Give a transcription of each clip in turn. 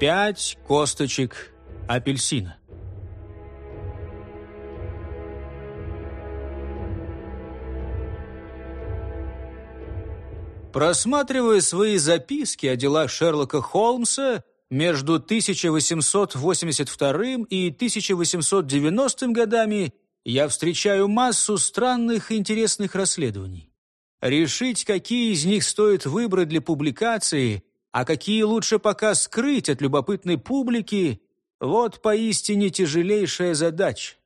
Пять косточек апельсина. Просматривая свои записки о делах Шерлока Холмса между 1882 и 1890 годами, я встречаю массу странных и интересных расследований. Решить, какие из них стоит выбрать для публикации, а какие лучше пока скрыть от любопытной публики, вот поистине тяжелейшая задача.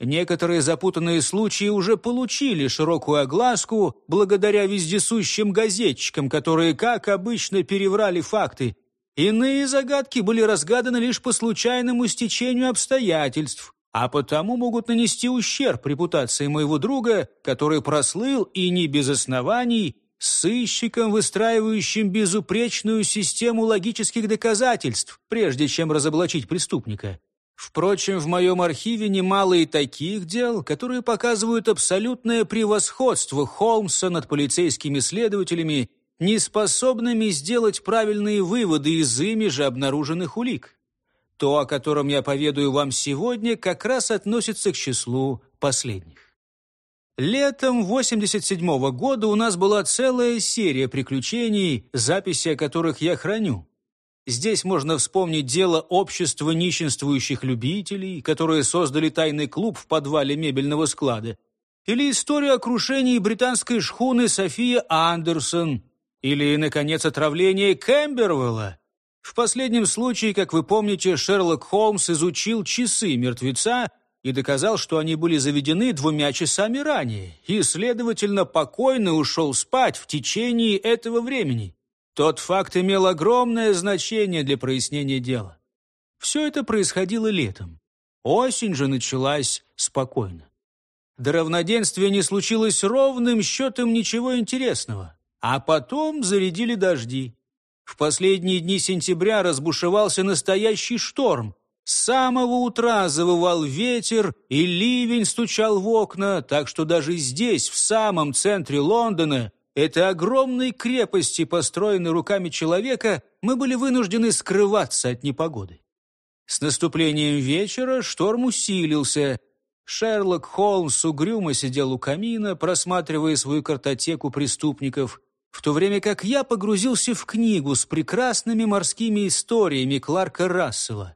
Некоторые запутанные случаи уже получили широкую огласку благодаря вездесущим газетчикам, которые, как обычно, переврали факты. Иные загадки были разгаданы лишь по случайному стечению обстоятельств, а потому могут нанести ущерб репутации моего друга, который прослыл и не без оснований сыщиком, выстраивающим безупречную систему логических доказательств, прежде чем разоблачить преступника. Впрочем, в моем архиве немало и таких дел, которые показывают абсолютное превосходство Холмса над полицейскими следователями, неспособными сделать правильные выводы из ими же обнаруженных улик. То, о котором я поведаю вам сегодня, как раз относится к числу последних. Летом 87 -го года у нас была целая серия приключений, записи о которых я храню. Здесь можно вспомнить дело общества нищенствующих любителей, которые создали тайный клуб в подвале мебельного склада, или историю о крушении британской шхуны София Андерсон, или, наконец, отравление Кэмбервелла. В последнем случае, как вы помните, Шерлок Холмс изучил часы мертвеца и доказал, что они были заведены двумя часами ранее, и, следовательно, покойно ушел спать в течение этого времени. Тот факт имел огромное значение для прояснения дела. Все это происходило летом. Осень же началась спокойно. До равноденствия не случилось ровным счетом ничего интересного. А потом зарядили дожди. В последние дни сентября разбушевался настоящий шторм. С самого утра завывал ветер, и ливень стучал в окна, так что даже здесь, в самом центре Лондона, этой огромной крепости, построенной руками человека, мы были вынуждены скрываться от непогоды. С наступлением вечера шторм усилился. Шерлок Холмс угрюмо сидел у камина, просматривая свою картотеку преступников, в то время как я погрузился в книгу с прекрасными морскими историями Кларка Рассела.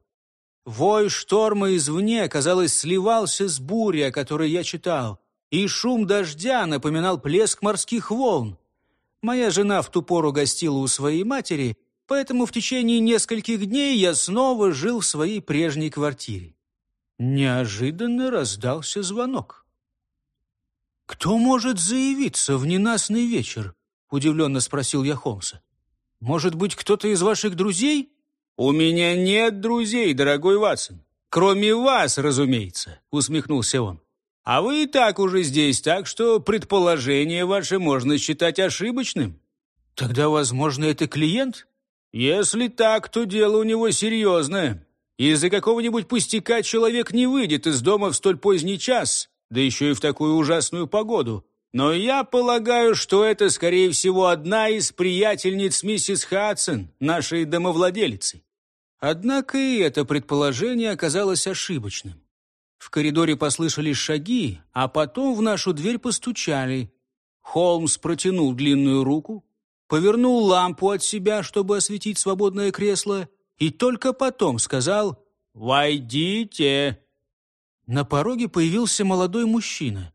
Вой шторма извне, казалось, сливался с бурей, о которой я читал и шум дождя напоминал плеск морских волн. Моя жена в ту пору гостила у своей матери, поэтому в течение нескольких дней я снова жил в своей прежней квартире. Неожиданно раздался звонок. «Кто может заявиться в ненастный вечер?» — удивленно спросил я Холмса. «Может быть, кто-то из ваших друзей?» «У меня нет друзей, дорогой Ватсон. Кроме вас, разумеется», — усмехнулся он. А вы и так уже здесь, так что предположение ваше можно считать ошибочным. Тогда, возможно, это клиент? Если так, то дело у него серьезное. Из-за какого-нибудь пустяка человек не выйдет из дома в столь поздний час, да еще и в такую ужасную погоду. Но я полагаю, что это, скорее всего, одна из приятельниц миссис Хадсон, нашей домовладелицы. Однако и это предположение оказалось ошибочным. В коридоре послышались шаги, а потом в нашу дверь постучали. Холмс протянул длинную руку, повернул лампу от себя, чтобы осветить свободное кресло, и только потом сказал «Войдите». На пороге появился молодой мужчина.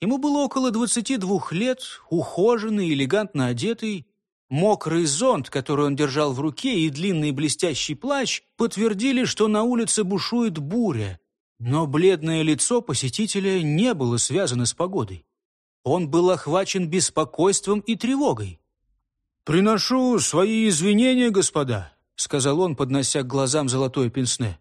Ему было около двадцати двух лет, ухоженный, элегантно одетый. Мокрый зонт, который он держал в руке, и длинный блестящий плащ подтвердили, что на улице бушует буря, но бледное лицо посетителя не было связано с погодой. Он был охвачен беспокойством и тревогой. «Приношу свои извинения, господа», — сказал он, поднося к глазам золотое пенсне.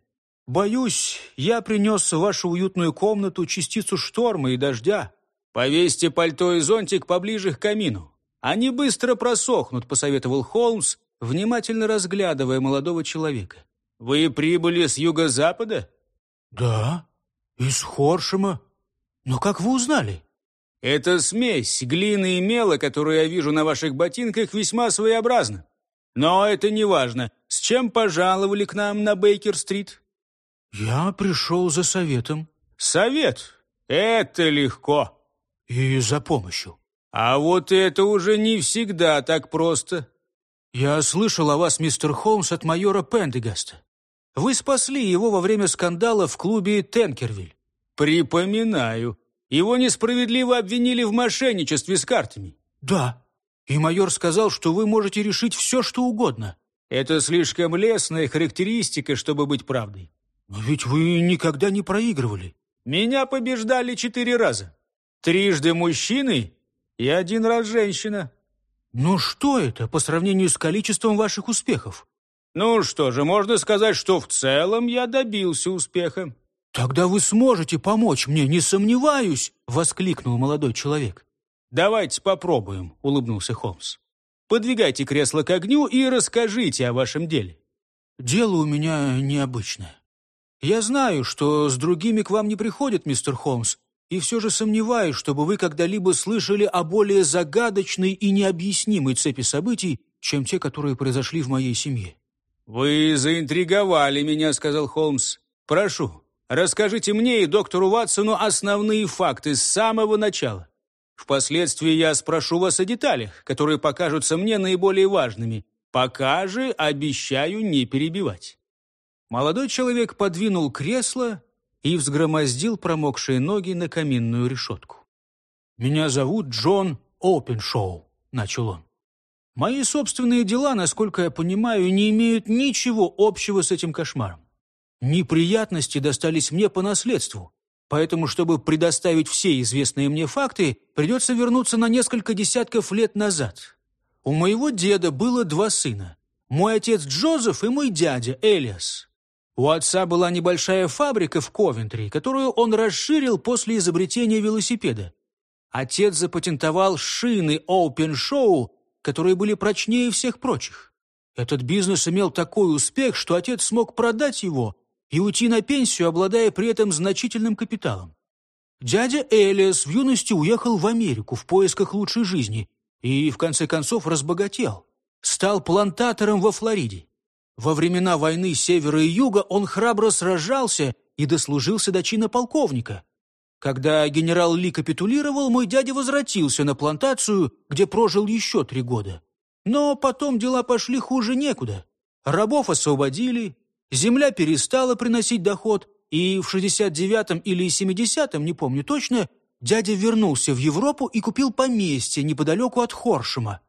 «Боюсь, я принес в вашу уютную комнату частицу шторма и дождя. Повесьте пальто и зонтик поближе к камину. Они быстро просохнут», — посоветовал Холмс, внимательно разглядывая молодого человека. «Вы прибыли с юго-запада?» «Да, из Хоршема. Но как вы узнали?» «Эта смесь глины и мела, которую я вижу на ваших ботинках, весьма своеобразна. Но это не важно. С чем пожаловали к нам на Бейкер-стрит?» «Я пришел за советом». «Совет? Это легко». «И за помощью». «А вот это уже не всегда так просто». «Я слышал о вас, мистер Холмс, от майора Пендегаста. Вы спасли его во время скандала в клубе Тенкервиль». «Припоминаю. Его несправедливо обвинили в мошенничестве с картами». «Да. И майор сказал, что вы можете решить все, что угодно». «Это слишком лестная характеристика, чтобы быть правдой». «Но ведь вы никогда не проигрывали». «Меня побеждали четыре раза. Трижды мужчины и один раз женщина». «Ну что это по сравнению с количеством ваших успехов?» Ну что же, можно сказать, что в целом я добился успеха. Тогда вы сможете помочь мне, не сомневаюсь, воскликнул молодой человек. Давайте попробуем, улыбнулся Холмс. Подвигайте кресло к огню и расскажите о вашем деле. Дело у меня необычное. Я знаю, что с другими к вам не приходят, мистер Холмс, и все же сомневаюсь, чтобы вы когда-либо слышали о более загадочной и необъяснимой цепи событий, чем те, которые произошли в моей семье. «Вы заинтриговали меня», — сказал Холмс. «Прошу, расскажите мне и доктору Ватсону основные факты с самого начала. Впоследствии я спрошу вас о деталях, которые покажутся мне наиболее важными. Пока же обещаю не перебивать». Молодой человек подвинул кресло и взгромоздил промокшие ноги на каминную решетку. «Меня зовут Джон Опеншоу», — начал он. Мои собственные дела, насколько я понимаю, не имеют ничего общего с этим кошмаром. Неприятности достались мне по наследству, поэтому, чтобы предоставить все известные мне факты, придется вернуться на несколько десятков лет назад. У моего деда было два сына. Мой отец Джозеф и мой дядя Элиас. У отца была небольшая фабрика в Ковентри, которую он расширил после изобретения велосипеда. Отец запатентовал шины Open Show которые были прочнее всех прочих. Этот бизнес имел такой успех, что отец смог продать его и уйти на пенсию, обладая при этом значительным капиталом. Дядя Элиас в юности уехал в Америку в поисках лучшей жизни и, в конце концов, разбогател. Стал плантатором во Флориде. Во времена войны Севера и Юга он храбро сражался и дослужился до чина полковника. Когда генерал Ли капитулировал, мой дядя возвратился на плантацию, где прожил еще три года. Но потом дела пошли хуже некуда. Рабов освободили, земля перестала приносить доход, и в 69-м или 70-м, не помню точно, дядя вернулся в Европу и купил поместье неподалеку от Хоршема.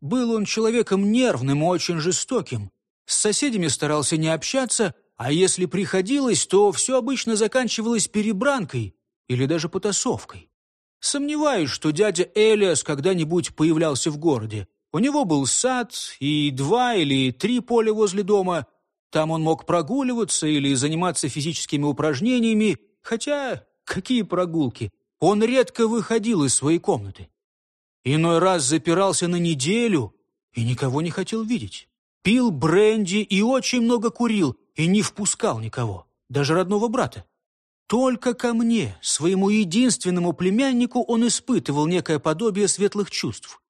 Был он человеком нервным и очень жестоким. С соседями старался не общаться, а если приходилось, то все обычно заканчивалось перебранкой, или даже потасовкой. Сомневаюсь, что дядя Элиас когда-нибудь появлялся в городе. У него был сад и два или три поля возле дома. Там он мог прогуливаться или заниматься физическими упражнениями, хотя какие прогулки? Он редко выходил из своей комнаты. Иной раз запирался на неделю и никого не хотел видеть. Пил бренди и очень много курил, и не впускал никого, даже родного брата. Только ко мне, своему единственному племяннику, он испытывал некое подобие светлых чувств.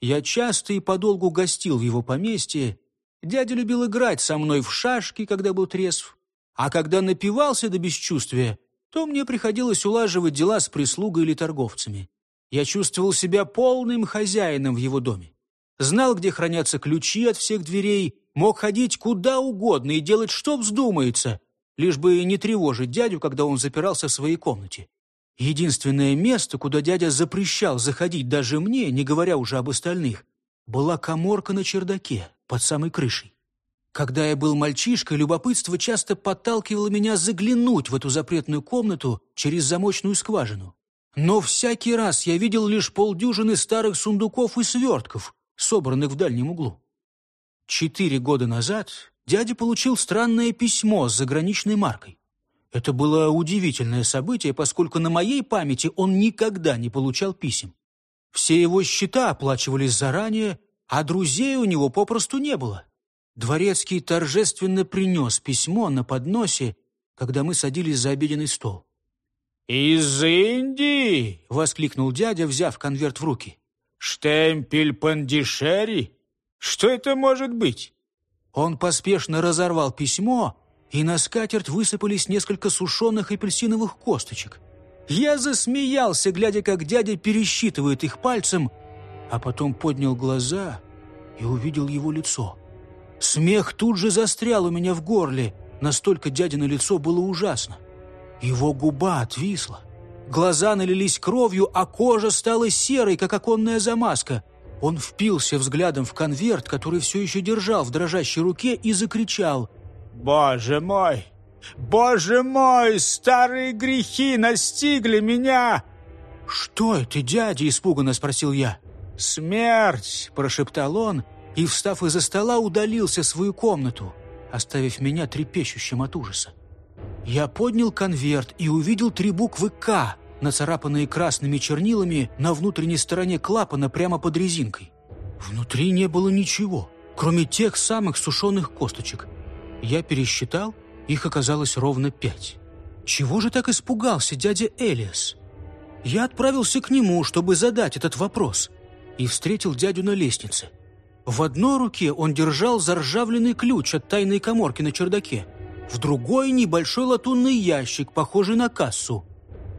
Я часто и подолгу гостил в его поместье. Дядя любил играть со мной в шашки, когда был трезв. А когда напивался до бесчувствия, то мне приходилось улаживать дела с прислугой или торговцами. Я чувствовал себя полным хозяином в его доме. Знал, где хранятся ключи от всех дверей, мог ходить куда угодно и делать, что вздумается, лишь бы не тревожить дядю, когда он запирался в своей комнате. Единственное место, куда дядя запрещал заходить даже мне, не говоря уже об остальных, была коморка на чердаке, под самой крышей. Когда я был мальчишкой, любопытство часто подталкивало меня заглянуть в эту запретную комнату через замочную скважину. Но всякий раз я видел лишь полдюжины старых сундуков и свертков, собранных в дальнем углу. Четыре года назад дядя получил странное письмо с заграничной маркой. Это было удивительное событие, поскольку на моей памяти он никогда не получал писем. Все его счета оплачивались заранее, а друзей у него попросту не было. Дворецкий торжественно принес письмо на подносе, когда мы садились за обеденный стол. «Из Индии!» — воскликнул дядя, взяв конверт в руки. «Штемпель Пандишери? Что это может быть?» Он поспешно разорвал письмо, и на скатерть высыпались несколько сушеных апельсиновых косточек. Я засмеялся, глядя, как дядя пересчитывает их пальцем, а потом поднял глаза и увидел его лицо. Смех тут же застрял у меня в горле, настолько дядино лицо было ужасно. Его губа отвисла, глаза налились кровью, а кожа стала серой, как оконная замазка. Он впился взглядом в конверт, который все еще держал в дрожащей руке, и закричал «Боже мой! Боже мой! Старые грехи настигли меня!» «Что это, дядя?» – испуганно спросил я. «Смерть!» – прошептал он и, встав из-за стола, удалился в свою комнату, оставив меня трепещущим от ужаса. Я поднял конверт и увидел три буквы «К», нацарапанные красными чернилами на внутренней стороне клапана прямо под резинкой. Внутри не было ничего, кроме тех самых сушеных косточек. Я пересчитал, их оказалось ровно пять. Чего же так испугался дядя Элиас? Я отправился к нему, чтобы задать этот вопрос, и встретил дядю на лестнице. В одной руке он держал заржавленный ключ от тайной коморки на чердаке, в другой небольшой латунный ящик, похожий на кассу.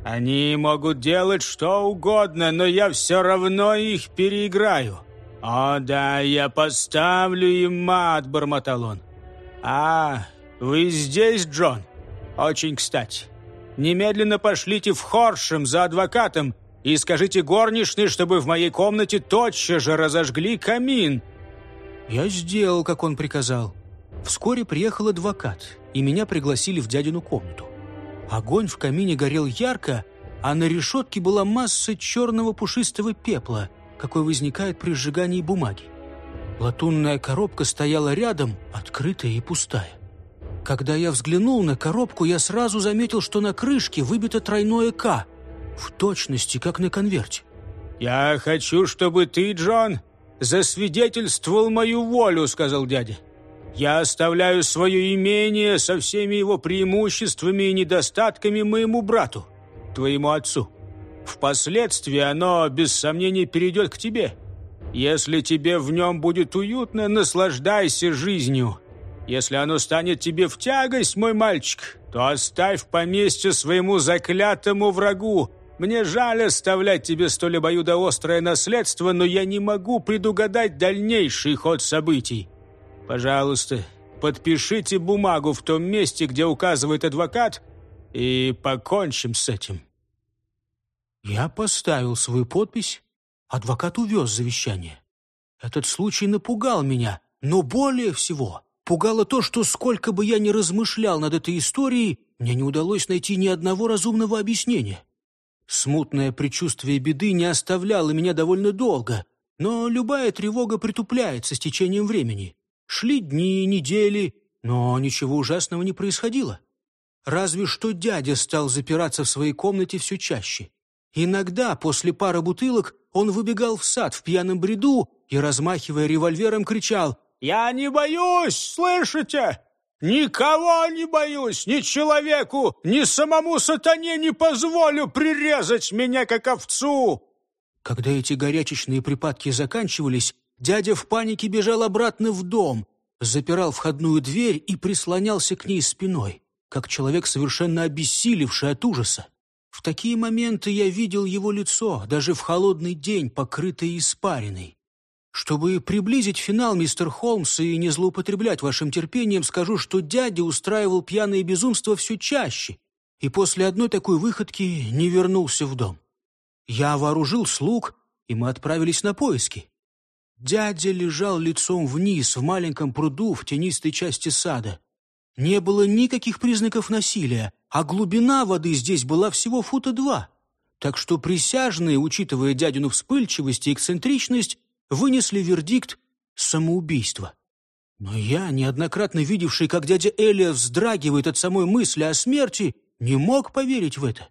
«Они могут делать что угодно, но я все равно их переиграю». «О да, я поставлю им мат», — бормотал он. «А, вы здесь, Джон? Очень кстати. Немедленно пошлите в Хоршем за адвокатом и скажите горничной, чтобы в моей комнате тотчас же разожгли камин». Я сделал, как он приказал. Вскоре приехал адвокат, и меня пригласили в дядину комнату. Огонь в камине горел ярко, а на решетке была масса черного пушистого пепла, какой возникает при сжигании бумаги. Латунная коробка стояла рядом, открытая и пустая. Когда я взглянул на коробку, я сразу заметил, что на крышке выбито тройное «К», в точности, как на конверте. «Я хочу, чтобы ты, Джон, засвидетельствовал мою волю», — сказал дядя. «Я оставляю свое имение со всеми его преимуществами и недостатками моему брату, твоему отцу. Впоследствии оно, без сомнений, перейдет к тебе». Если тебе в нем будет уютно, наслаждайся жизнью. Если оно станет тебе в тягость, мой мальчик, то оставь поместье своему заклятому врагу. Мне жаль оставлять тебе столь обоюдоострое наследство, но я не могу предугадать дальнейший ход событий. Пожалуйста, подпишите бумагу в том месте, где указывает адвокат, и покончим с этим». Я поставил свою подпись Адвокат увез завещание. Этот случай напугал меня, но более всего пугало то, что сколько бы я ни размышлял над этой историей, мне не удалось найти ни одного разумного объяснения. Смутное предчувствие беды не оставляло меня довольно долго, но любая тревога притупляется с течением времени. Шли дни, недели, но ничего ужасного не происходило. Разве что дядя стал запираться в своей комнате все чаще. Иногда, после пары бутылок, он выбегал в сад в пьяном бреду и, размахивая револьвером, кричал «Я не боюсь, слышите? Никого не боюсь, ни человеку, ни самому сатане не позволю прирезать меня, как овцу!» Когда эти горячечные припадки заканчивались, дядя в панике бежал обратно в дом, запирал входную дверь и прислонялся к ней спиной, как человек, совершенно обессилевший от ужаса. В такие моменты я видел его лицо, даже в холодный день, покрытое испариной. Чтобы приблизить финал, мистер Холмс, и не злоупотреблять вашим терпением, скажу, что дядя устраивал пьяные безумства все чаще, и после одной такой выходки не вернулся в дом. Я вооружил слуг, и мы отправились на поиски. Дядя лежал лицом вниз в маленьком пруду в тенистой части сада. Не было никаких признаков насилия, а глубина воды здесь была всего фута два. Так что присяжные, учитывая дядину вспыльчивость и эксцентричность, вынесли вердикт самоубийства. Но я, неоднократно видевший, как дядя Элия вздрагивает от самой мысли о смерти, не мог поверить в это.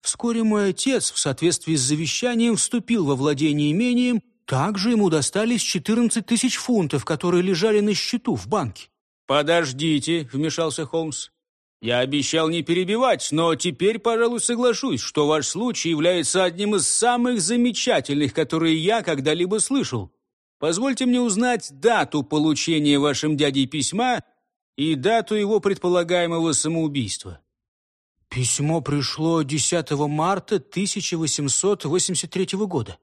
Вскоре мой отец, в соответствии с завещанием, вступил во владение имением, также ему достались 14 тысяч фунтов, которые лежали на счету в банке. «Подождите», — вмешался Холмс. «Я обещал не перебивать, но теперь, пожалуй, соглашусь, что ваш случай является одним из самых замечательных, которые я когда-либо слышал. Позвольте мне узнать дату получения вашим дядей письма и дату его предполагаемого самоубийства». Письмо пришло 10 марта 1883 года.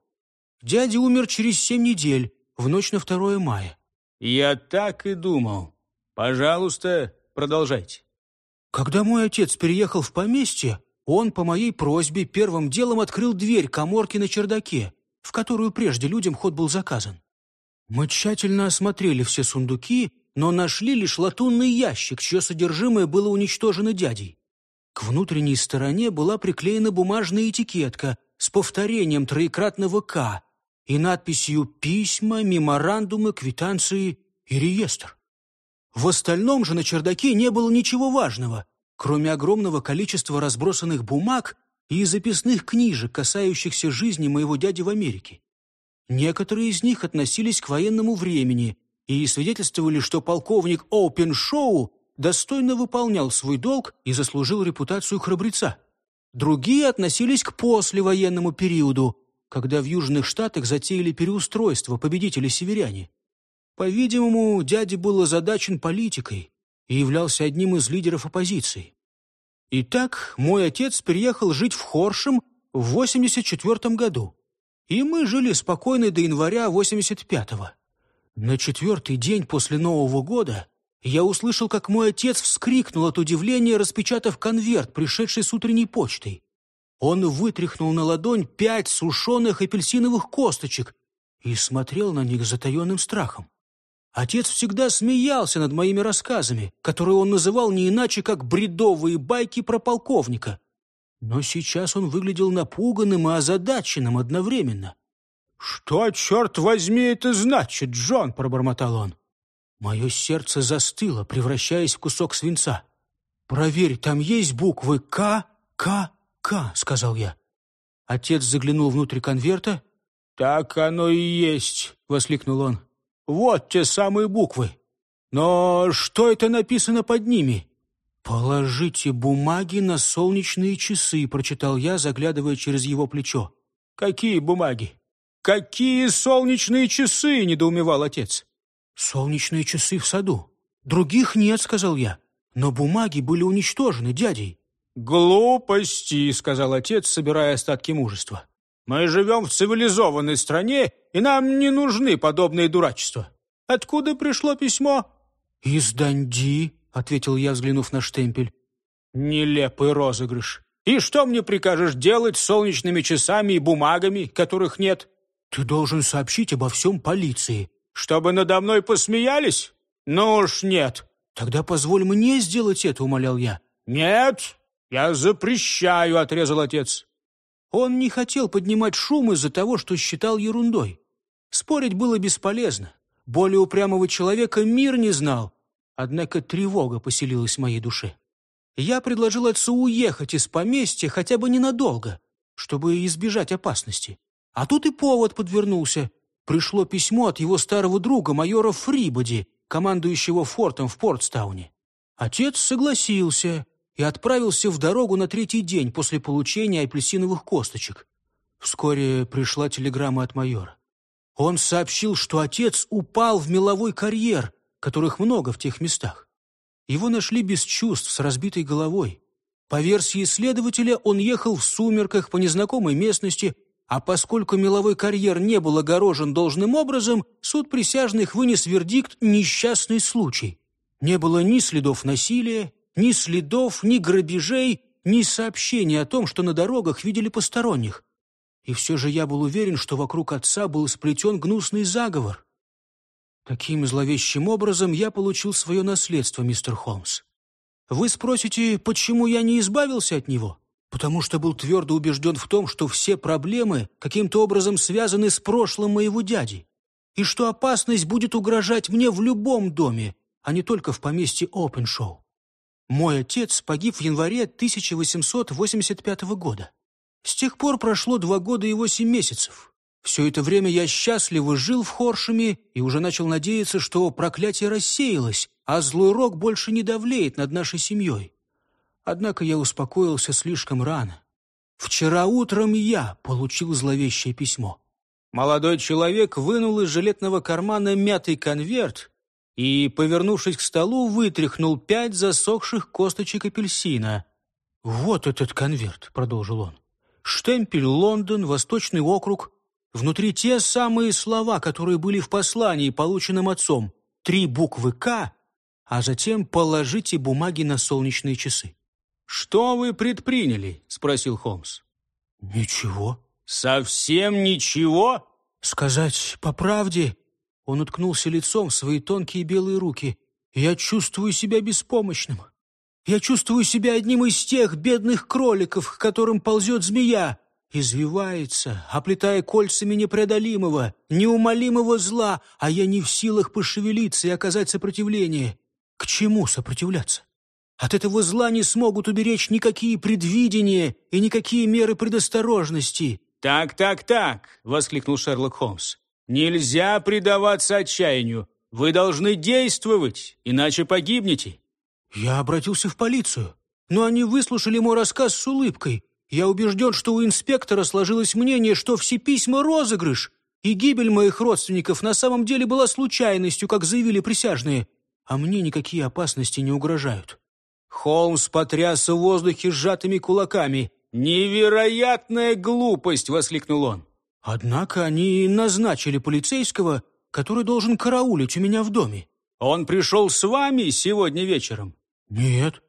Дядя умер через семь недель, в ночь на 2 мая. «Я так и думал. Пожалуйста, продолжайте». Когда мой отец переехал в поместье, он по моей просьбе первым делом открыл дверь коморки на чердаке, в которую прежде людям ход был заказан. Мы тщательно осмотрели все сундуки, но нашли лишь латунный ящик, чье содержимое было уничтожено дядей. К внутренней стороне была приклеена бумажная этикетка с повторением троекратного «К» и надписью «Письма, меморандумы, квитанции и реестр». В остальном же на чердаке не было ничего важного, кроме огромного количества разбросанных бумаг и записных книжек, касающихся жизни моего дяди в Америке. Некоторые из них относились к военному времени и свидетельствовали, что полковник Оупеншоу достойно выполнял свой долг и заслужил репутацию храбреца. Другие относились к послевоенному периоду, когда в Южных Штатах затеяли переустройство победители-северяне. По-видимому, дядя был озадачен политикой и являлся одним из лидеров оппозиции. Итак, мой отец переехал жить в Хоршем в 84 году, и мы жили спокойно до января 85-го. На четвертый день после Нового года я услышал, как мой отец вскрикнул от удивления, распечатав конверт, пришедший с утренней почтой. Он вытряхнул на ладонь пять сушеных апельсиновых косточек и смотрел на них с затаенным страхом. Отец всегда смеялся над моими рассказами, которые он называл не иначе, как бредовые байки про полковника. Но сейчас он выглядел напуганным и озадаченным одновременно. «Что, черт возьми, это значит, Джон?» — пробормотал он. Мое сердце застыло, превращаясь в кусок свинца. «Проверь, там есть буквы К, К, К», — сказал я. Отец заглянул внутрь конверта. «Так оно и есть», — воскликнул он. Вот те самые буквы. Но что это написано под ними? «Положите бумаги на солнечные часы», — прочитал я, заглядывая через его плечо. «Какие бумаги? Какие солнечные часы?» — недоумевал отец. «Солнечные часы в саду. Других нет», — сказал я. «Но бумаги были уничтожены дядей». «Глупости», — сказал отец, собирая остатки мужества. Мы живем в цивилизованной стране, и нам не нужны подобные дурачества. Откуда пришло письмо?» «Из Данди», — ответил я, взглянув на штемпель. «Нелепый розыгрыш. И что мне прикажешь делать с солнечными часами и бумагами, которых нет?» «Ты должен сообщить обо всем полиции». «Чтобы надо мной посмеялись? Ну уж нет». «Тогда позволь мне сделать это», — умолял я. «Нет, я запрещаю», — отрезал отец. Он не хотел поднимать шум из-за того, что считал ерундой. Спорить было бесполезно. Более упрямого человека мир не знал. Однако тревога поселилась в моей душе. Я предложил отцу уехать из поместья хотя бы ненадолго, чтобы избежать опасности. А тут и повод подвернулся. Пришло письмо от его старого друга, майора Фрибоди, командующего фортом в Портстауне. Отец согласился, и отправился в дорогу на третий день после получения апельсиновых косточек. Вскоре пришла телеграмма от майора. Он сообщил, что отец упал в меловой карьер, которых много в тех местах. Его нашли без чувств, с разбитой головой. По версии следователя, он ехал в сумерках по незнакомой местности, а поскольку меловой карьер не был огорожен должным образом, суд присяжных вынес вердикт «несчастный случай». Не было ни следов насилия, ни следов, ни грабежей, ни сообщений о том, что на дорогах видели посторонних. И все же я был уверен, что вокруг отца был сплетен гнусный заговор. Таким зловещим образом я получил свое наследство, мистер Холмс. Вы спросите, почему я не избавился от него? Потому что был твердо убежден в том, что все проблемы каким-то образом связаны с прошлым моего дяди, и что опасность будет угрожать мне в любом доме, а не только в поместье Опеншоу. Мой отец погиб в январе 1885 года. С тех пор прошло два года и восемь месяцев. Все это время я счастливо жил в Хоршеме и уже начал надеяться, что проклятие рассеялось, а злой рок больше не давлеет над нашей семьей. Однако я успокоился слишком рано. Вчера утром я получил зловещее письмо. Молодой человек вынул из жилетного кармана мятый конверт и, повернувшись к столу, вытряхнул пять засохших косточек апельсина. «Вот этот конверт», — продолжил он. «Штемпель Лондон, Восточный округ. Внутри те самые слова, которые были в послании, полученном отцом. Три буквы «К», а затем положите бумаги на солнечные часы». «Что вы предприняли?» — спросил Холмс. «Ничего». «Совсем ничего?» «Сказать по правде...» Он уткнулся лицом в свои тонкие белые руки. «Я чувствую себя беспомощным. Я чувствую себя одним из тех бедных кроликов, к которым ползет змея, извивается, оплетая кольцами непреодолимого, неумолимого зла, а я не в силах пошевелиться и оказать сопротивление. К чему сопротивляться? От этого зла не смогут уберечь никакие предвидения и никакие меры предосторожности. «Так, так, так!» — воскликнул Шерлок Холмс. «Нельзя предаваться отчаянию. Вы должны действовать, иначе погибнете». Я обратился в полицию, но они выслушали мой рассказ с улыбкой. Я убежден, что у инспектора сложилось мнение, что все письма — розыгрыш, и гибель моих родственников на самом деле была случайностью, как заявили присяжные, а мне никакие опасности не угрожают». Холмс потряс в воздухе сжатыми кулаками. «Невероятная глупость!» — воскликнул он. «Однако они назначили полицейского, который должен караулить у меня в доме». «Он пришел с вами сегодня вечером?» «Нет.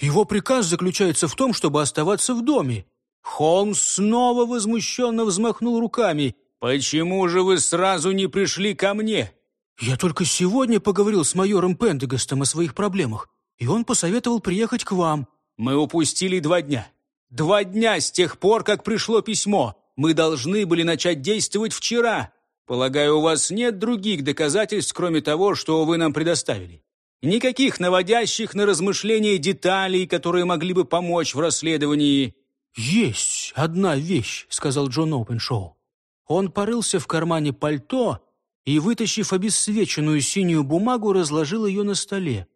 Его приказ заключается в том, чтобы оставаться в доме». Холмс снова возмущенно взмахнул руками. «Почему же вы сразу не пришли ко мне?» «Я только сегодня поговорил с майором Пендегастом о своих проблемах, и он посоветовал приехать к вам». «Мы упустили два дня. Два дня с тех пор, как пришло письмо. Мы должны были начать действовать вчера. Полагаю, у вас нет других доказательств, кроме того, что вы нам предоставили. Никаких наводящих на размышления деталей, которые могли бы помочь в расследовании». «Есть одна вещь», — сказал Джон Опеншоу. Он порылся в кармане пальто и, вытащив обесцвеченную синюю бумагу, разложил ее на столе.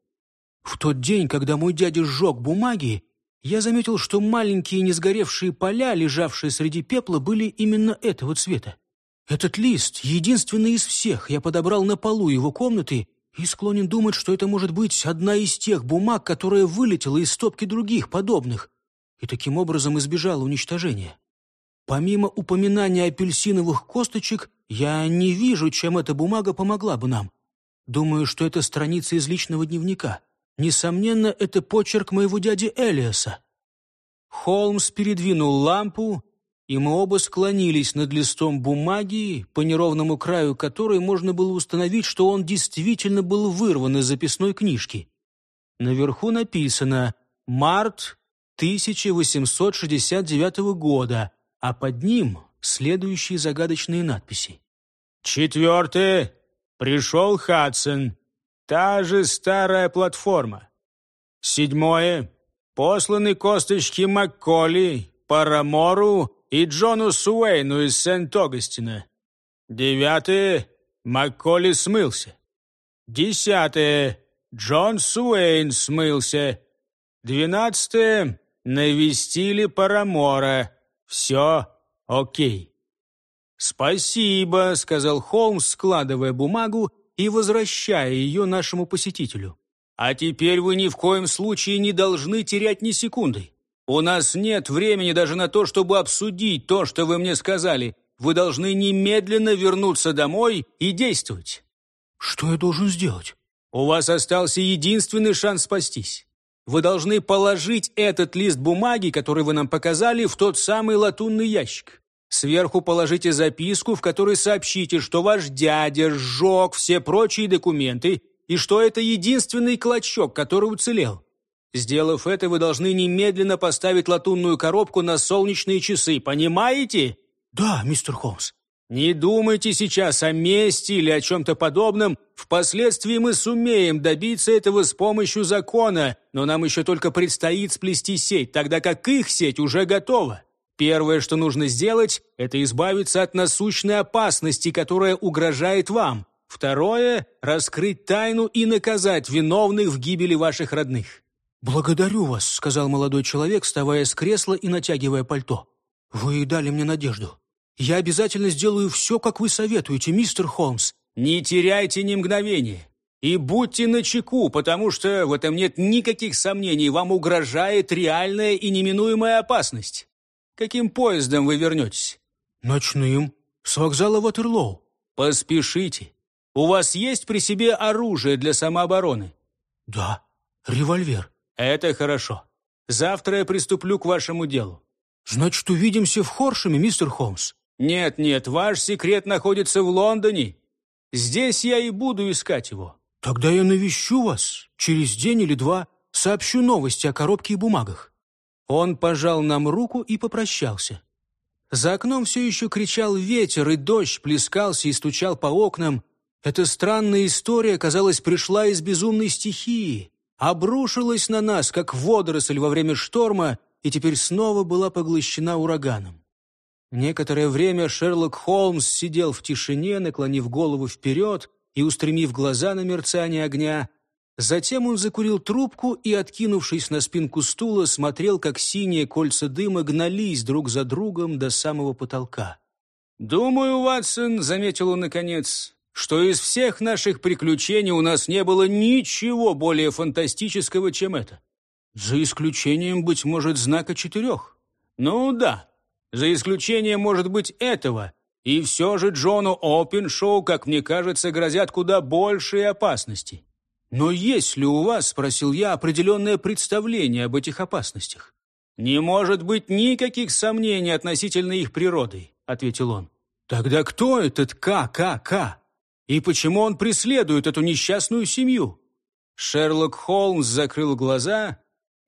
В тот день, когда мой дядя сжег бумаги, я заметил, что маленькие несгоревшие поля, лежавшие среди пепла, были именно этого цвета. Этот лист, единственный из всех, я подобрал на полу его комнаты и склонен думать, что это может быть одна из тех бумаг, которая вылетела из стопки других подобных и таким образом избежала уничтожения. Помимо упоминания апельсиновых косточек, я не вижу, чем эта бумага помогла бы нам. Думаю, что это страница из личного дневника. Несомненно, это почерк моего дяди Элиаса. Холмс передвинул лампу, и мы оба склонились над листом бумаги, по неровному краю которой можно было установить, что он действительно был вырван из записной книжки. Наверху написано «Март 1869 года», а под ним следующие загадочные надписи. «Четвертое. Пришел Хадсон. Та же старая платформа. Седьмое. Посланы косточки Макколи, Парамору и Джону Суэйну из Сент-Огастина. Девятое. Макколи смылся. Десятое. Джон Суэйн смылся. Двенадцатое. Навестили Парамора. Все окей. «Спасибо», — сказал Холмс, складывая бумагу и возвращая ее нашему посетителю. «А теперь вы ни в коем случае не должны терять ни секунды. У нас нет времени даже на то, чтобы обсудить то, что вы мне сказали. Вы должны немедленно вернуться домой и действовать». «Что я должен сделать?» «У вас остался единственный шанс спастись. Вы должны положить этот лист бумаги, который вы нам показали, в тот самый латунный ящик. Сверху положите записку, в которой сообщите, что ваш дядя сжег все прочие документы и что это единственный клочок, который уцелел. Сделав это, вы должны немедленно поставить латунную коробку на солнечные часы, понимаете? Да, мистер Холмс. Не думайте сейчас о мести или о чем-то подобном. Впоследствии мы сумеем добиться этого с помощью закона, но нам еще только предстоит сплести сеть, тогда как их сеть уже готова. Первое, что нужно сделать, это избавиться от насущной опасности, которая угрожает вам. Второе – раскрыть тайну и наказать виновных в гибели ваших родных. «Благодарю вас», — сказал молодой человек, вставая с кресла и натягивая пальто. «Вы дали мне надежду. Я обязательно сделаю все, как вы советуете, мистер Холмс». «Не теряйте ни мгновения. И будьте начеку, потому что в этом нет никаких сомнений, вам угрожает реальная и неминуемая опасность. Каким поездом вы вернетесь?» «Ночным. С вокзала Ватерлоу». «Поспешите. У вас есть при себе оружие для самообороны?» «Да, револьвер». «Это хорошо. Завтра я приступлю к вашему делу». «Значит, увидимся в Хоршеме, мистер Холмс?» «Нет, нет, ваш секрет находится в Лондоне. Здесь я и буду искать его». «Тогда я навещу вас через день или два, сообщу новости о коробке и бумагах». Он пожал нам руку и попрощался. За окном все еще кричал ветер, и дождь плескался и стучал по окнам. Эта странная история, казалось, пришла из безумной стихии, обрушилась на нас, как водоросль во время шторма, и теперь снова была поглощена ураганом. Некоторое время Шерлок Холмс сидел в тишине, наклонив голову вперед, и устремив глаза на мерцание огня. Затем он закурил трубку и, откинувшись на спинку стула, смотрел, как синие кольца дыма гнались друг за другом до самого потолка. «Думаю, Ватсон», — заметил он наконец, — «что из всех наших приключений у нас не было ничего более фантастического, чем это. За исключением, быть может, знака четырех. Ну да, за исключением, может быть, этого. И все же Джону Опеншоу, как мне кажется, грозят куда большие опасности. Но есть ли у вас, спросил я, определенное представление об этих опасностях? Не может быть никаких сомнений относительно их природы, ответил он. Тогда кто этот ККК? И почему он преследует эту несчастную семью? Шерлок Холмс закрыл глаза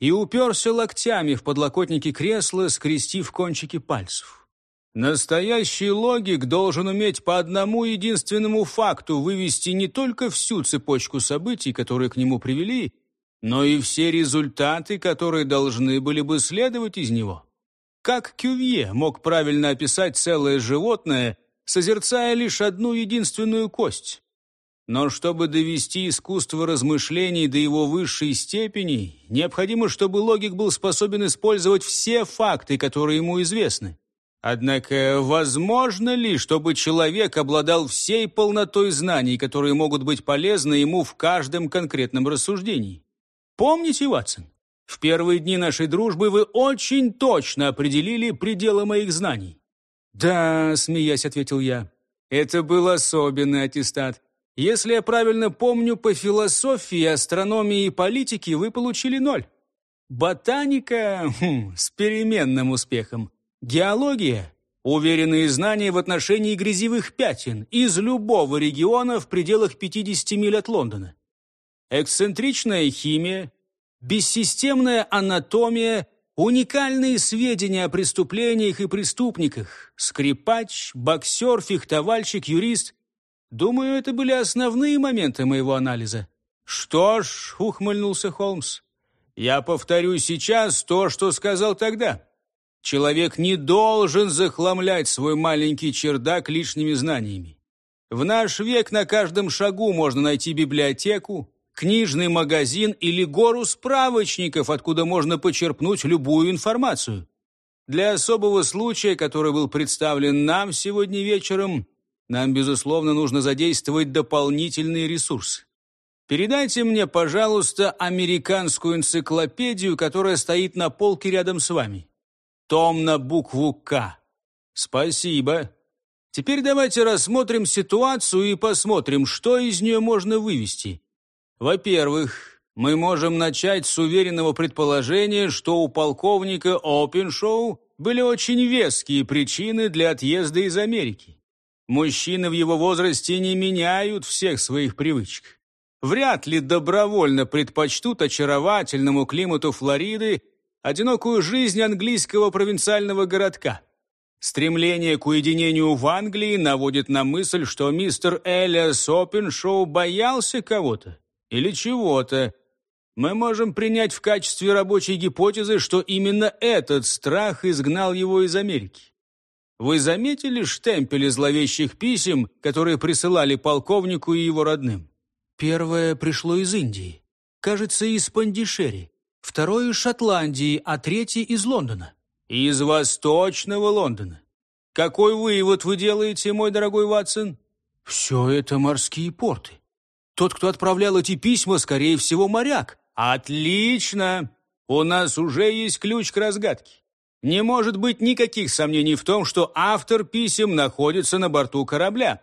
и уперся локтями в подлокотники кресла, скрестив кончики пальцев. Настоящий логик должен уметь по одному единственному факту вывести не только всю цепочку событий, которые к нему привели, но и все результаты, которые должны были бы следовать из него. Как Кювье мог правильно описать целое животное, созерцая лишь одну единственную кость? Но чтобы довести искусство размышлений до его высшей степени, необходимо, чтобы логик был способен использовать все факты, которые ему известны. Однако, возможно ли, чтобы человек обладал всей полнотой знаний, которые могут быть полезны ему в каждом конкретном рассуждении? Помните, Ватсон, в первые дни нашей дружбы вы очень точно определили пределы моих знаний. «Да», — смеясь, ответил я, — «это был особенный аттестат. Если я правильно помню, по философии, астрономии и политике вы получили ноль. Ботаника хм, с переменным успехом. Геология – уверенные знания в отношении грязевых пятен из любого региона в пределах 50 миль от Лондона. Эксцентричная химия, бессистемная анатомия, уникальные сведения о преступлениях и преступниках, скрипач, боксер, фехтовальщик, юрист. Думаю, это были основные моменты моего анализа. «Что ж», — ухмыльнулся Холмс, — «я повторю сейчас то, что сказал тогда». Человек не должен захламлять свой маленький чердак лишними знаниями. В наш век на каждом шагу можно найти библиотеку, книжный магазин или гору справочников, откуда можно почерпнуть любую информацию. Для особого случая, который был представлен нам сегодня вечером, нам, безусловно, нужно задействовать дополнительные ресурсы. Передайте мне, пожалуйста, американскую энциклопедию, которая стоит на полке рядом с вами том на букву «К». Спасибо. Теперь давайте рассмотрим ситуацию и посмотрим, что из нее можно вывести. Во-первых, мы можем начать с уверенного предположения, что у полковника Опеншоу были очень веские причины для отъезда из Америки. Мужчины в его возрасте не меняют всех своих привычек. Вряд ли добровольно предпочтут очаровательному климату Флориды одинокую жизнь английского провинциального городка. Стремление к уединению в Англии наводит на мысль, что мистер Элиас Опеншоу боялся кого-то или чего-то. Мы можем принять в качестве рабочей гипотезы, что именно этот страх изгнал его из Америки. Вы заметили штемпели зловещих писем, которые присылали полковнику и его родным? Первое пришло из Индии. Кажется, из Пандишери второй из Шотландии, а третий из Лондона. Из восточного Лондона. Какой вывод вы делаете, мой дорогой Ватсон? Все это морские порты. Тот, кто отправлял эти письма, скорее всего, моряк. Отлично! У нас уже есть ключ к разгадке. Не может быть никаких сомнений в том, что автор писем находится на борту корабля.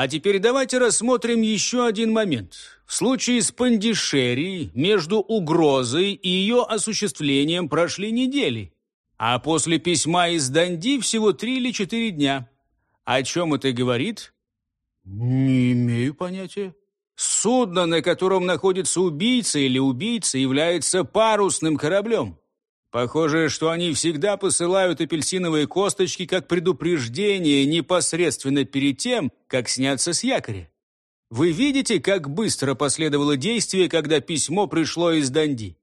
А теперь давайте рассмотрим еще один момент. В случае с Пандишери между угрозой и ее осуществлением прошли недели, а после письма из Данди всего три или четыре дня. О чем это говорит? Не имею понятия. Судно, на котором находится убийца или убийца, является парусным кораблем. Похоже, что они всегда посылают апельсиновые косточки как предупреждение непосредственно перед тем, как сняться с якоря. Вы видите, как быстро последовало действие, когда письмо пришло из Данди?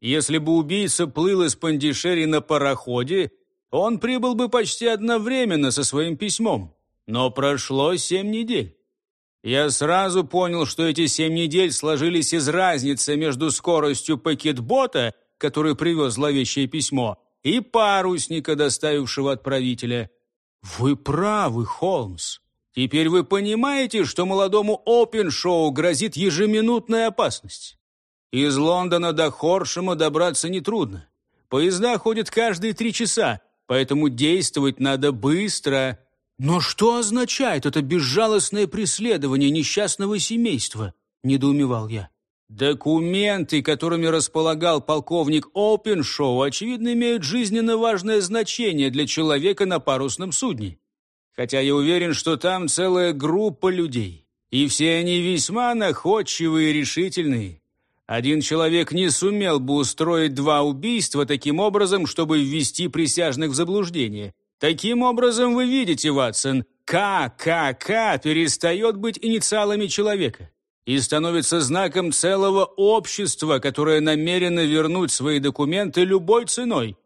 Если бы убийца плыл из Пандишери на пароходе, он прибыл бы почти одновременно со своим письмом. Но прошло семь недель. Я сразу понял, что эти семь недель сложились из разницы между скоростью пакетбота, который привез зловещее письмо, и парусника, доставившего отправителя. Вы правы, Холмс. Теперь вы понимаете, что молодому Опеншоу грозит ежеминутная опасность. Из Лондона до Хоршема добраться нетрудно. Поезда ходят каждые три часа, поэтому действовать надо быстро «Но что означает это безжалостное преследование несчастного семейства?» – недоумевал я. Документы, которыми располагал полковник Опеншоу, очевидно, имеют жизненно важное значение для человека на парусном судне. Хотя я уверен, что там целая группа людей, и все они весьма находчивые и решительные. Один человек не сумел бы устроить два убийства таким образом, чтобы ввести присяжных в заблуждение – Таким образом, вы видите, Ватсон, ККК перестает быть инициалами человека и становится знаком целого общества, которое намерено вернуть свои документы любой ценой,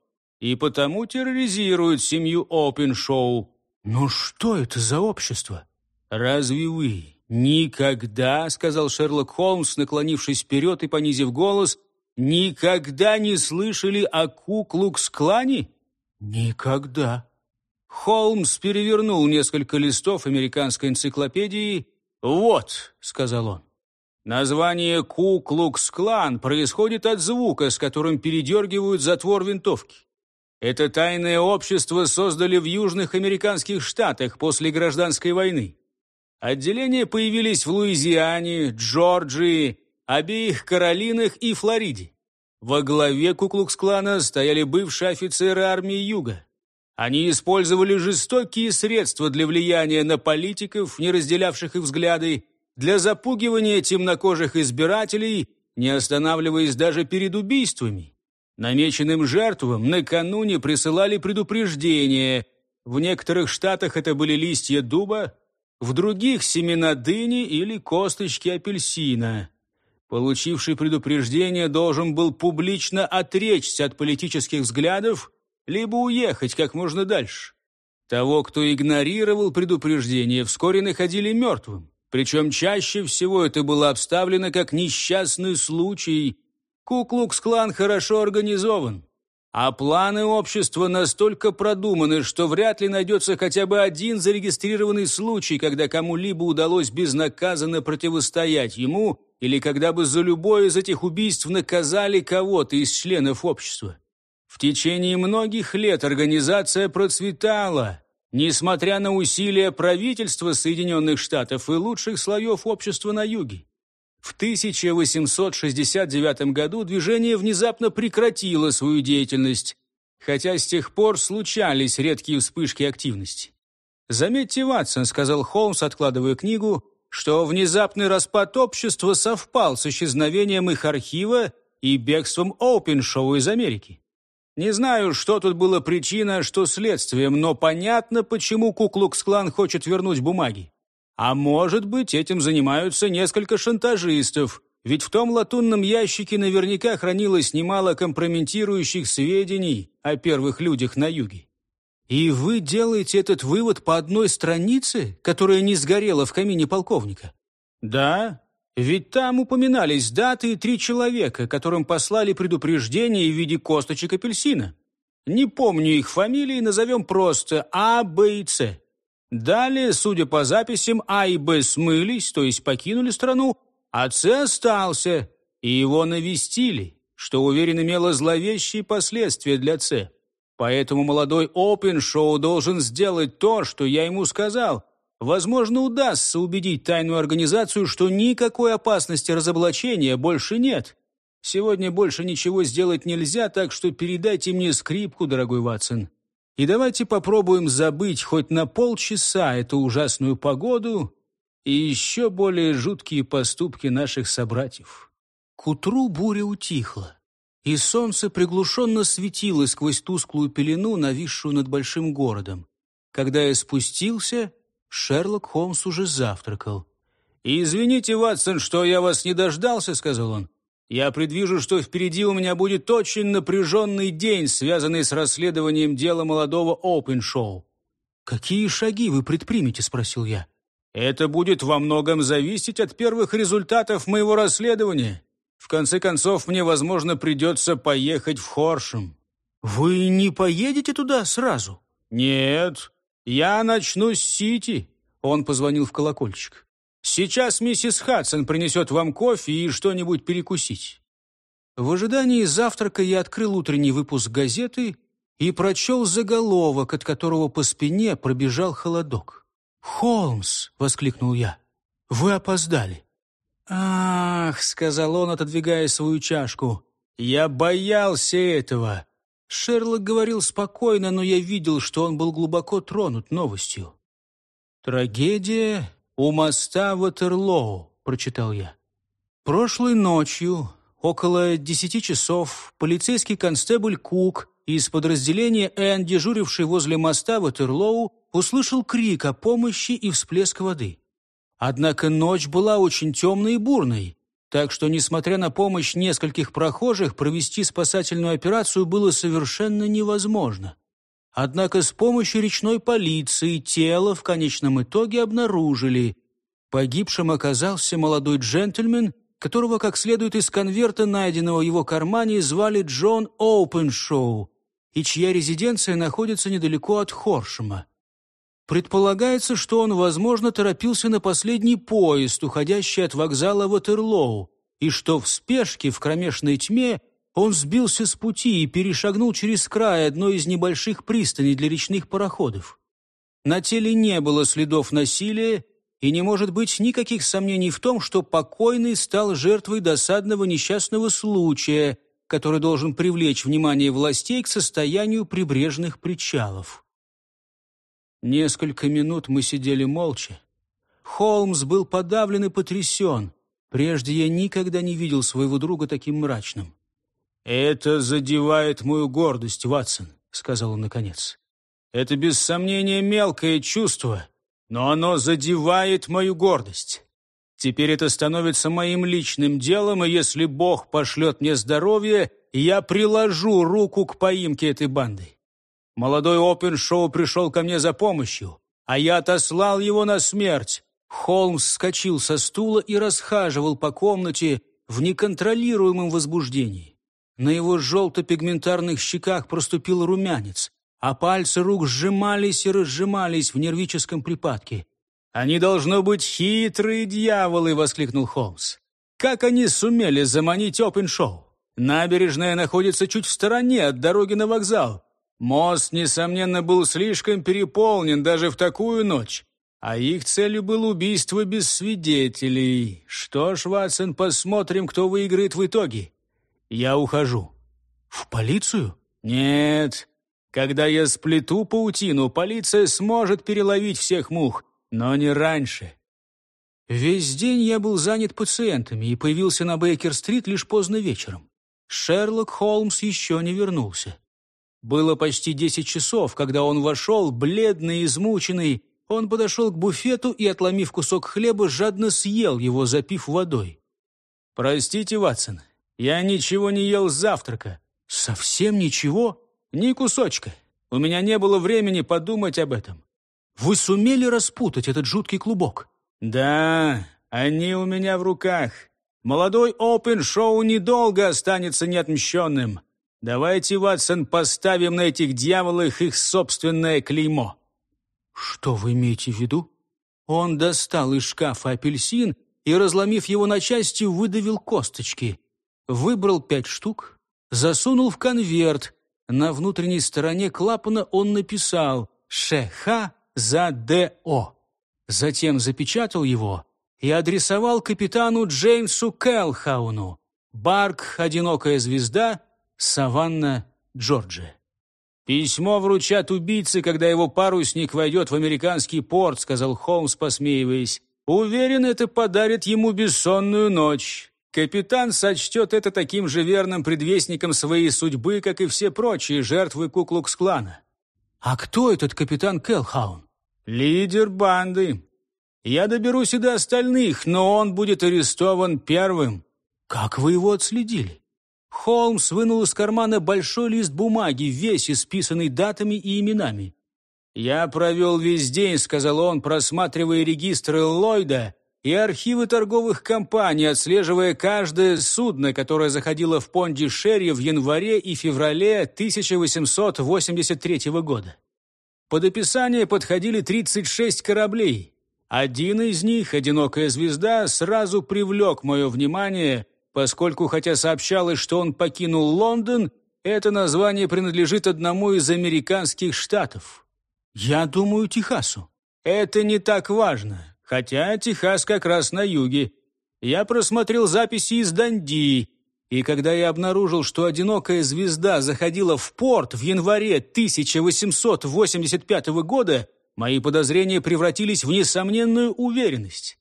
и потому терроризирует семью Опеншоу. «Ну что это за общество?» «Разве вы никогда, — сказал Шерлок Холмс, наклонившись вперед и понизив голос, — никогда не слышали о Куклукс-клане?» «Никогда», Холмс перевернул несколько листов американской энциклопедии. «Вот», — сказал он, — «название Ку-Клукс-Клан происходит от звука, с которым передергивают затвор винтовки. Это тайное общество создали в южных американских штатах после гражданской войны. Отделения появились в Луизиане, Джорджии, обеих Каролинах и Флориде. Во главе Куклукс-клана стояли бывшие офицеры армии Юга. Они использовали жестокие средства для влияния на политиков, не разделявших их взгляды, для запугивания темнокожих избирателей, не останавливаясь даже перед убийствами. Намеченным жертвам накануне присылали предупреждения. В некоторых штатах это были листья дуба, в других – семена дыни или косточки апельсина. Получивший предупреждение должен был публично отречься от политических взглядов либо уехать как можно дальше. Того, кто игнорировал предупреждение, вскоре находили мертвым. Причем чаще всего это было обставлено как несчастный случай. Куклукс-клан хорошо организован. А планы общества настолько продуманы, что вряд ли найдется хотя бы один зарегистрированный случай, когда кому-либо удалось безнаказанно противостоять ему, или когда бы за любое из этих убийств наказали кого-то из членов общества. В течение многих лет организация процветала, несмотря на усилия правительства Соединенных Штатов и лучших слоев общества на юге. В 1869 году движение внезапно прекратило свою деятельность, хотя с тех пор случались редкие вспышки активности. «Заметьте, Ватсон», — сказал Холмс, откладывая книгу, что внезапный распад общества совпал с исчезновением их архива и бегством Оупеншоу из Америки. Не знаю, что тут было причина, что следствием, но понятно, почему Куклукс-клан хочет вернуть бумаги. А может быть, этим занимаются несколько шантажистов, ведь в том латунном ящике наверняка хранилось немало компрометирующих сведений о первых людях на юге. И вы делаете этот вывод по одной странице, которая не сгорела в камине полковника? Да, ведь там упоминались даты и три человека, которым послали предупреждение в виде косточек апельсина. Не помню их фамилии, назовем просто А, Б и С. Далее, судя по записям, А и Б смылись, то есть покинули страну, а С остался, и его навестили, что, уверен, имело зловещие последствия для С. Поэтому молодой Опеншоу должен сделать то, что я ему сказал. Возможно, удастся убедить тайную организацию, что никакой опасности разоблачения больше нет. Сегодня больше ничего сделать нельзя, так что передайте мне скрипку, дорогой Ватсон. И давайте попробуем забыть хоть на полчаса эту ужасную погоду и еще более жуткие поступки наших собратьев. К утру буря утихла, и солнце приглушенно светило сквозь тусклую пелену, нависшую над большим городом. Когда я спустился, Шерлок Холмс уже завтракал. «Извините, Ватсон, что я вас не дождался», — сказал он. Я предвижу, что впереди у меня будет очень напряженный день, связанный с расследованием дела молодого Опеншоу. «Какие шаги вы предпримете?» — спросил я. «Это будет во многом зависеть от первых результатов моего расследования. В конце концов, мне, возможно, придется поехать в Хоршем». «Вы не поедете туда сразу?» «Нет, я начну с Сити». Он позвонил в колокольчик. Сейчас миссис Хадсон принесет вам кофе и что-нибудь перекусить». В ожидании завтрака я открыл утренний выпуск газеты и прочел заголовок, от которого по спине пробежал холодок. «Холмс!» — воскликнул я. «Вы опоздали». «Ах!» — сказал он, отодвигая свою чашку. «Я боялся этого!» Шерлок говорил спокойно, но я видел, что он был глубоко тронут новостью. Трагедия «У моста Ватерлоу», — прочитал я. Прошлой ночью, около десяти часов, полицейский констебль Кук из подразделения Н, дежуривший возле моста Ватерлоу, услышал крик о помощи и всплеск воды. Однако ночь была очень темной и бурной, так что, несмотря на помощь нескольких прохожих, провести спасательную операцию было совершенно невозможно. Однако с помощью речной полиции тело в конечном итоге обнаружили. Погибшим оказался молодой джентльмен, которого, как следует из конверта, найденного в его кармане, звали Джон Оупеншоу, и чья резиденция находится недалеко от Хоршема. Предполагается, что он, возможно, торопился на последний поезд, уходящий от вокзала Ватерлоу, и что в спешке в кромешной тьме он сбился с пути и перешагнул через край одной из небольших пристаней для речных пароходов. На теле не было следов насилия, и не может быть никаких сомнений в том, что покойный стал жертвой досадного несчастного случая, который должен привлечь внимание властей к состоянию прибрежных причалов. Несколько минут мы сидели молча. Холмс был подавлен и потрясен. Прежде я никогда не видел своего друга таким мрачным. «Это задевает мою гордость, Ватсон», — сказал он наконец. «Это без сомнения мелкое чувство, но оно задевает мою гордость. Теперь это становится моим личным делом, и если Бог пошлет мне здоровье, я приложу руку к поимке этой банды. Молодой Опеншоу пришел ко мне за помощью, а я отослал его на смерть. Холмс вскочил со стула и расхаживал по комнате в неконтролируемом возбуждении. На его желто-пигментарных щеках проступил румянец, а пальцы рук сжимались и разжимались в нервическом припадке. «Они, должно быть, хитрые дьяволы!» — воскликнул Холмс. «Как они сумели заманить Опеншоу? Набережная находится чуть в стороне от дороги на вокзал. Мост, несомненно, был слишком переполнен даже в такую ночь. А их целью было убийство без свидетелей. Что ж, Ватсон, посмотрим, кто выиграет в итоге. Я ухожу. В полицию? Нет. Когда я сплету паутину, полиция сможет переловить всех мух, но не раньше. Весь день я был занят пациентами и появился на Бейкер-стрит лишь поздно вечером. Шерлок Холмс еще не вернулся. Было почти десять часов, когда он вошел, бледный измученный. Он подошел к буфету и, отломив кусок хлеба, жадно съел его, запив водой. «Простите, Ватсон, я ничего не ел с завтрака. Совсем ничего? Ни кусочка. У меня не было времени подумать об этом. Вы сумели распутать этот жуткий клубок? Да, они у меня в руках. Молодой Опен Шоу недолго останется неотмщенным. Давайте, Ватсон, поставим на этих дьяволах их собственное клеймо». «Что вы имеете в виду?» Он достал из шкафа апельсин и, разломив его на части, выдавил косточки. Выбрал пять штук, засунул в конверт. На внутренней стороне клапана он написал «ШХ за ДО». Затем запечатал его и адресовал капитану Джеймсу Келхауну. Барк «Одинокая звезда», Саванна, Джорджия. «Письмо вручат убийце, когда его парусник войдет в американский порт», сказал Холмс, посмеиваясь. «Уверен, это подарит ему бессонную ночь. Капитан сочтет это таким же верным предвестником своей судьбы, как и все прочие жертвы Куклукс-клана». «А кто этот капитан Келхаун?» «Лидер банды. Я доберусь и до остальных, но он будет арестован первым». «Как вы его отследили?» Холмс вынул из кармана большой лист бумаги, весь исписанный датами и именами. «Я провел весь день», — сказал он, просматривая регистры Ллойда и архивы торговых компаний, отслеживая каждое судно, которое заходило в Понди-Шерри в январе и феврале 1883 года. Под описание подходили 36 кораблей. Один из них, «Одинокая звезда», сразу привлек мое внимание — поскольку, хотя сообщалось, что он покинул Лондон, это название принадлежит одному из американских штатов. Я думаю, Техасу. Это не так важно, хотя Техас как раз на юге. Я просмотрел записи из Данди, и когда я обнаружил, что одинокая звезда заходила в порт в январе 1885 года, мои подозрения превратились в несомненную уверенность.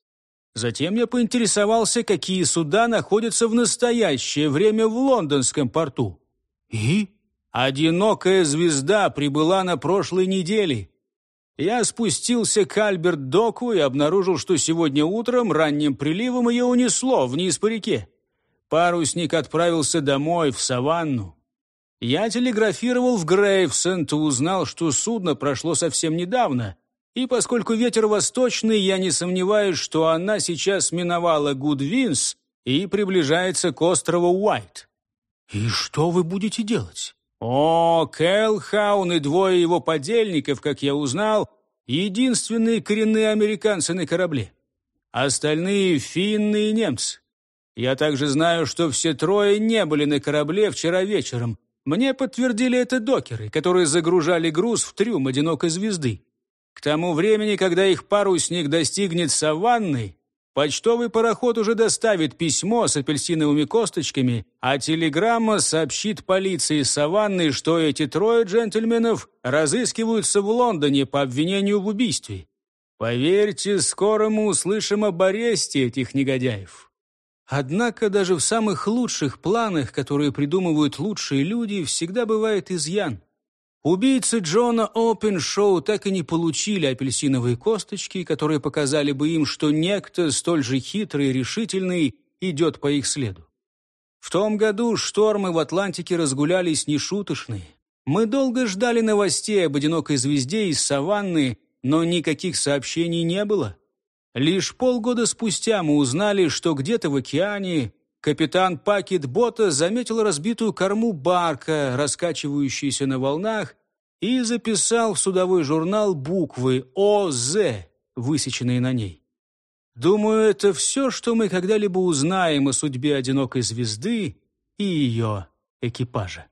Затем я поинтересовался, какие суда находятся в настоящее время в лондонском порту. И? Одинокая звезда прибыла на прошлой неделе. Я спустился к Альберт-доку и обнаружил, что сегодня утром ранним приливом ее унесло вниз по реке. Парусник отправился домой, в саванну. Я телеграфировал в Грейвсенд и узнал, что судно прошло совсем недавно — и поскольку ветер восточный, я не сомневаюсь, что она сейчас миновала Гудвинс и приближается к острову Уайт. И что вы будете делать? О, Кэлхаун и двое его подельников, как я узнал, единственные коренные американцы на корабле. Остальные — финны и немцы. Я также знаю, что все трое не были на корабле вчера вечером. Мне подтвердили это докеры, которые загружали груз в трюм одинокой звезды. К тому времени, когда их парусник достигнет саванны, почтовый пароход уже доставит письмо с апельсиновыми косточками, а телеграмма сообщит полиции саванны, что эти трое джентльменов разыскиваются в Лондоне по обвинению в убийстве. Поверьте, скоро мы услышим об аресте этих негодяев. Однако даже в самых лучших планах, которые придумывают лучшие люди, всегда бывает изъян. Убийцы Джона Опеншоу так и не получили апельсиновые косточки, которые показали бы им, что некто столь же хитрый и решительный идет по их следу. В том году штормы в Атлантике разгулялись нешуточные. Мы долго ждали новостей об одинокой звезде из саванны, но никаких сообщений не было. Лишь полгода спустя мы узнали, что где-то в океане капитан Пакет-бота заметил разбитую корму барка, раскачивающуюся на волнах, и записал в судовой журнал буквы ОЗ, высеченные на ней. Думаю, это все, что мы когда-либо узнаем о судьбе одинокой звезды и ее экипажа.